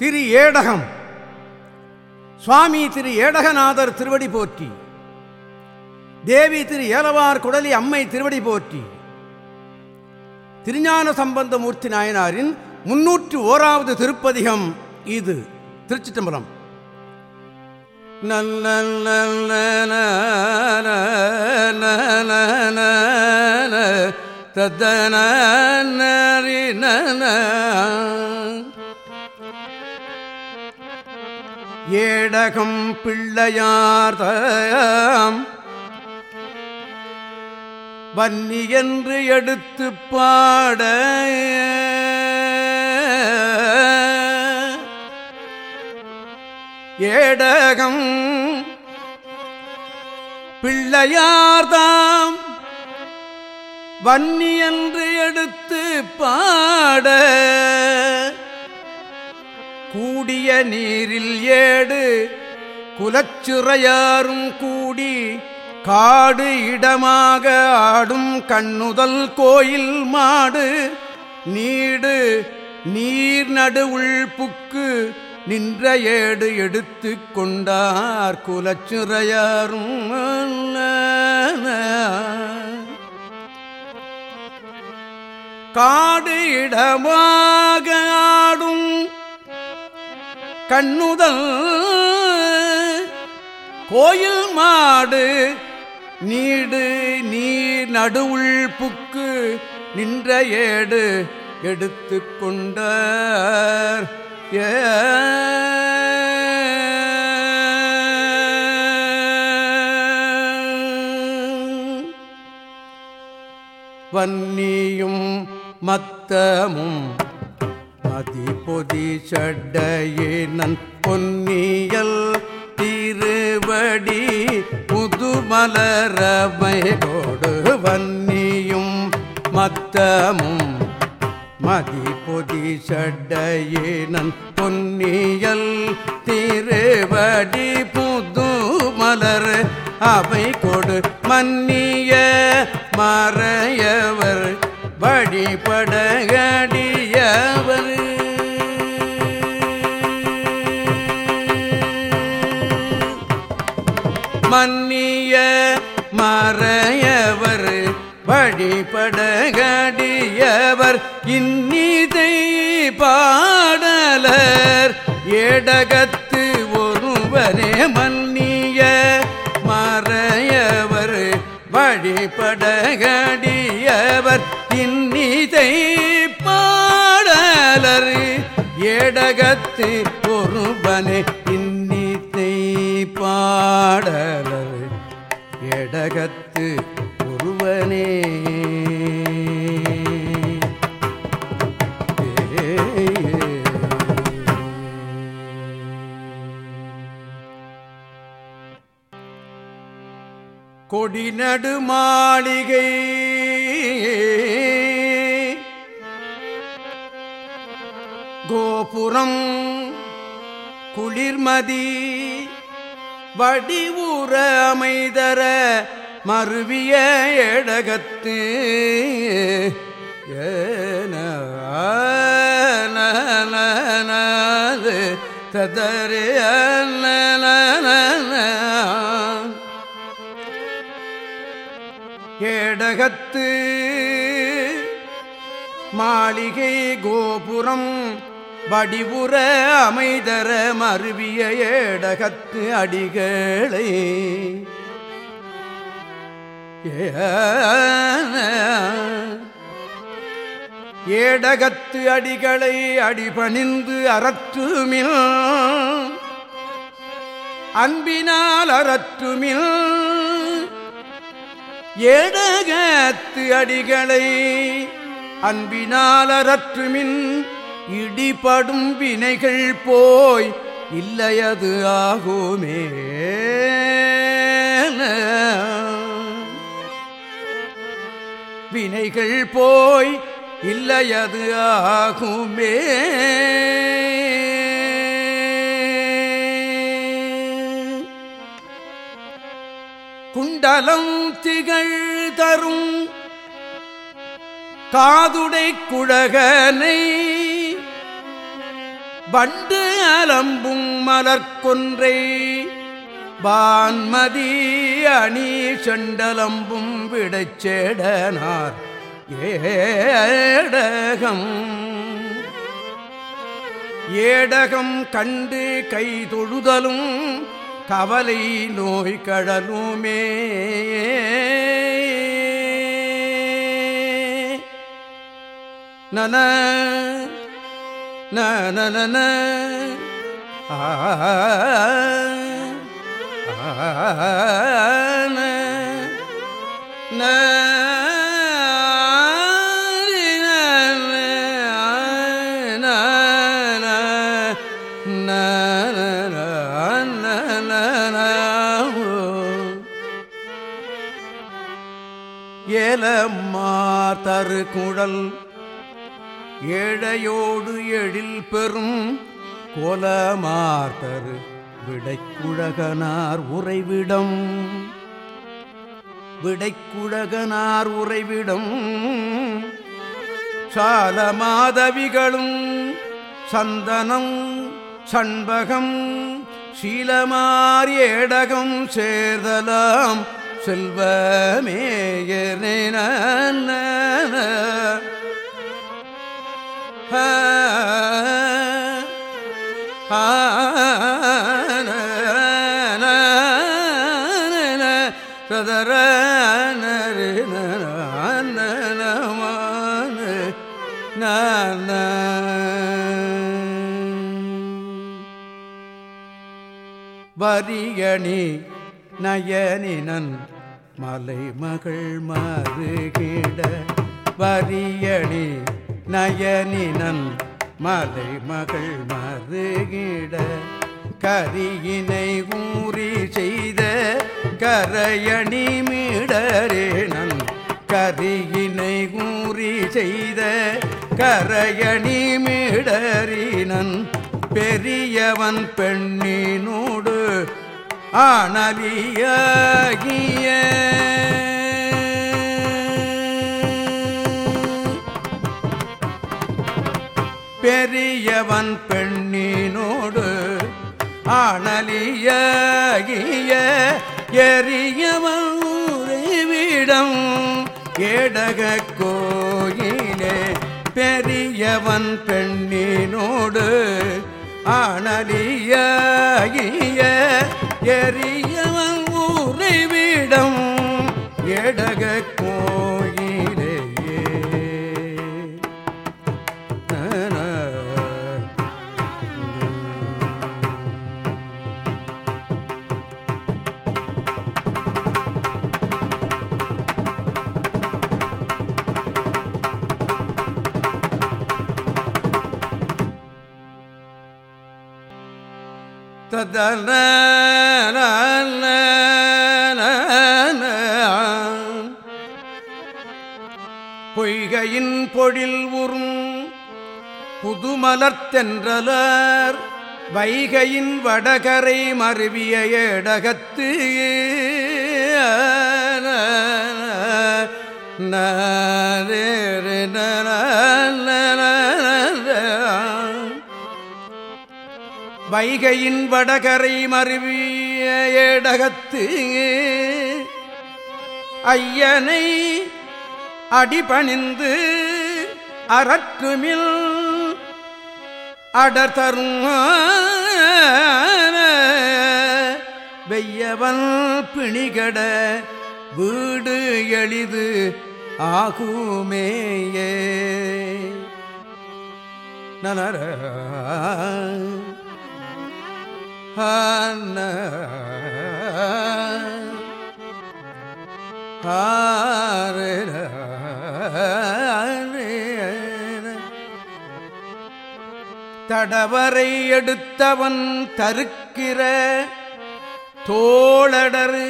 திரு ஏடகம். சுவாமி திரு ஏடகநாதர் திருவடி போற்றி. தேவி திரு ஏலவார் குடலி அம்மை திருவடி போற்றி. திருஞான சம்பந்தமூர்த்தி நாயனாரின் முன்னூற்று ஓராவது திருப்பதிகம் இது. திருச்சிட்டம்பலம் நல்ல தத்தன ஏடகம் பிள்ளையார்தாம் வன்னி என்று எடுத்து பாட. ஏடகம் பிள்ளையார்தாம். வன்னி என்று எடுத்து பாட. கூடிய நீரில் ஏடு குலச்சுறையாரும் கூடி காடு இடமாக ஆடும் கண்ணுதல் கோயில் மாடு. நீடு நீர் நடு உள்புக்கு நின்ற ஏடு எடுத்து கொண்டார் குலச்சுறையாரும் காடு இடமாக ஆடும் கண்ணுதல். கோயில் மாடு நீடு நீர் நடுவுள் புக்கு நின்ற ஏடு எடுத்து கொண்டார். ஏ. வன்னியும் மத்தமும் பொதி சட்டையினன் பொன்னியல் திருவடி புதுமலரமையோடு வன்னியும் மத்தமும். மதிபொதி சட்டையினன் பொன்னியல் திருவடி புதுமலர் அவை கொடு மன்னிய மறையவர் வழிபடக அடிபடகடியவர் இன்னிதை பாடலர். ஏடகத்து ஒருவரே மன்னிய மறையவர் வழிபடகடியவர் இன்னிதை பாடலர். ஏடகத்து ஒருவனே இன்னிதை பாடலர். ஏடகத்து எடகத்து கொடி நடு மாளிகை. கோபுரம் குளிர்மதி. வடிவுற அமைதர மறுவிய ஏடகத்து ஏன ததரே ஏடகத்து மாளிகை கோபுரம் வடிவுற அமைதர மருவிய ஏடகத்து அடிகளை ஏடகத்து அடிகளை அடிபணிந்து அறற்றுமில் அன்பினால் அறற்றுமில் ஏடகத்து அடிகளை அன்பினால் அறற்றுமின் இடிபடும் வினைகள் போய் இல்லையது ஆகுமே வினைகள் போய் இல்லையது ஆகுமே. குண்டலம் திகழ் தரும் காதுடை குழகனை வண்டு அலம்பும் மலர்கொன்றை வான்மதி அணி செண்டலம்பும் விடச்சேடனார் ஏடகம். ஏடகம் கண்டு கை தொழுதலும் கவலை நோய் கடலுமே. நன நன ஆ ஏலம்மார் தரு குழல் ஏழையோடு எழில் பெறும் கோலமார்த்தரு விடைக்குழகனார் உறைவிடம் விடைக்குழகனார் உறைவிடம் சால மாதவிகளும் சந்தனம் சண்பகம் சீலமார் ஏடகம் சேர்தலாம் செல்வமேயன சதர வரியணி நயனினன் மலைமகள் மாறுகிட. வரியணி நயனினன் மலைமகள் மருகிட கரியினை ஊறி செய்த கரையணி மீடரேனன் கரியினை கூறி செய்த கரையணி மீடரினன் பெரியவன் பெண்ணினோடு ஆனலியாகிய பெரியவன் பெண்ணினோடு ஆனலியாகிய எரியவன் ஏடக கோயிலே பெரியவன் பெண்ணினோடு ஆனலியாகிய எரியவன் ததன பொய்கையின் பொழில் உறும் புதுமலர்த்தென்றலர் வைகையின் வடகரை மருவிய ஏடகத்து ந வைகையின் வடகரை மருவிய ஏடகத்து ஐயனை அடிபணிந்து அறற்றுமில் அடர்தரும் வெய்யவன் பிணிகட வீடு எளிது ஆகுமேயே. நனர தடவரை எடுத்தவன் தருக்கிற தோளடரு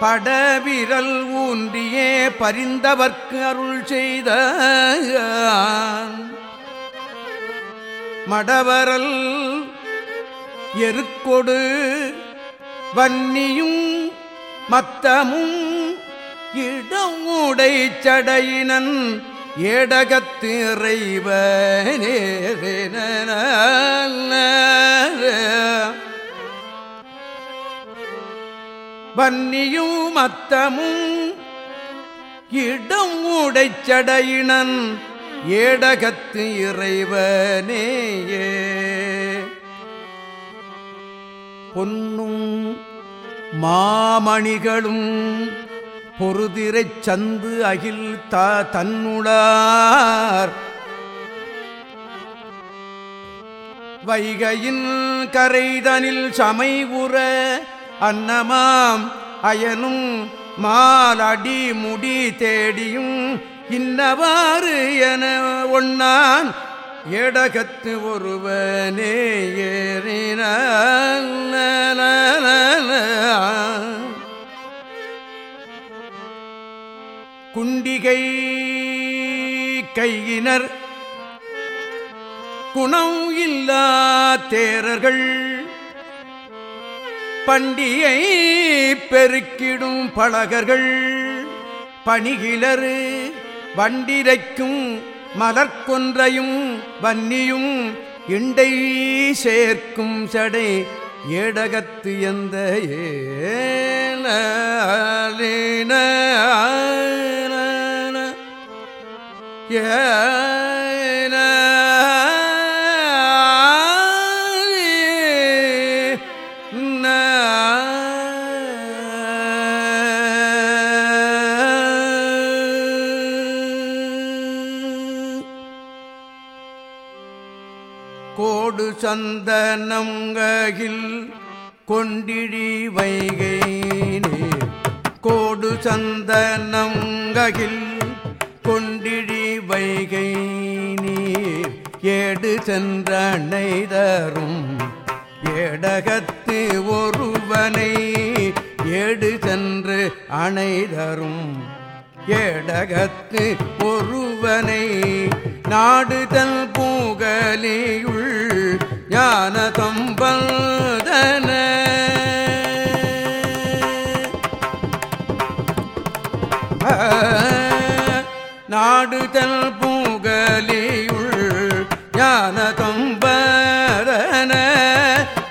படவிரல் ஊன்றியே பரிந்தவர்க்கு அருள் செய்த மடவரல் எருக்கொடு வன்னியும் மத்தமும் இடமுடை சடையினன் ஏடகத்து இறைவனே வன்னியும் மத்தமும் இடம் உடைச்சடையினன் ஏடகத்து இறைவனேயே பொன்னும் மாமணிகளும் பொறுதிரைச் சந்து அகில் த தன்னுடார். வைகையின் கரைதனில் சமை உற அன்னமாம் அயனும் மாலடி முடி தேடியும் இன்னவாறு என ஒன்னான் ஏடகத்து ஒருவனே ஏறின குண்டிகை கையினர் குணம் இல்லா தேரர்கள் பண்டியை பெருக்கிடும் பழகர்கள் பணிகிளறு வண்டிரைக்கும் மலர்கொன்றையும் வன்னியும் இண்டை சேர்க்கும் சடை ஏடகத்து எந்த ஏன ஏ சந்தனங்ககில் கொண்டிழி வைகை நீர் கோடு சந்தனங்ககில் கொண்டிழி வைகை நீர் ஏடு சென்றனை தரும் ஏடகத்து ஒருவனை. ஏடு சென்று அணைதரும் ஏடகத்து ஒருவனை. நாடுதல் பூகலியுள் ஞான தம்பதன நாடுதல் பூகலியுள் ஞான தம்பதன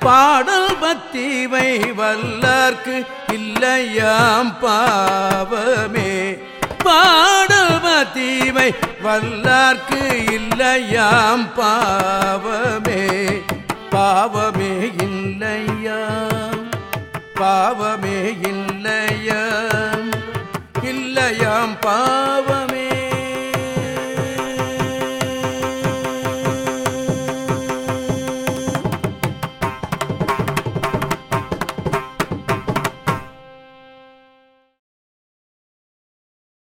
பாடல் பத்திவை வல்லார்க்கு இல்லையாம் பாவமே. பாடபத்தீமை வல்லார்க்கு இல்லையாம் பாவமே. பாவமே இல்லையா? பாவமே இல்லை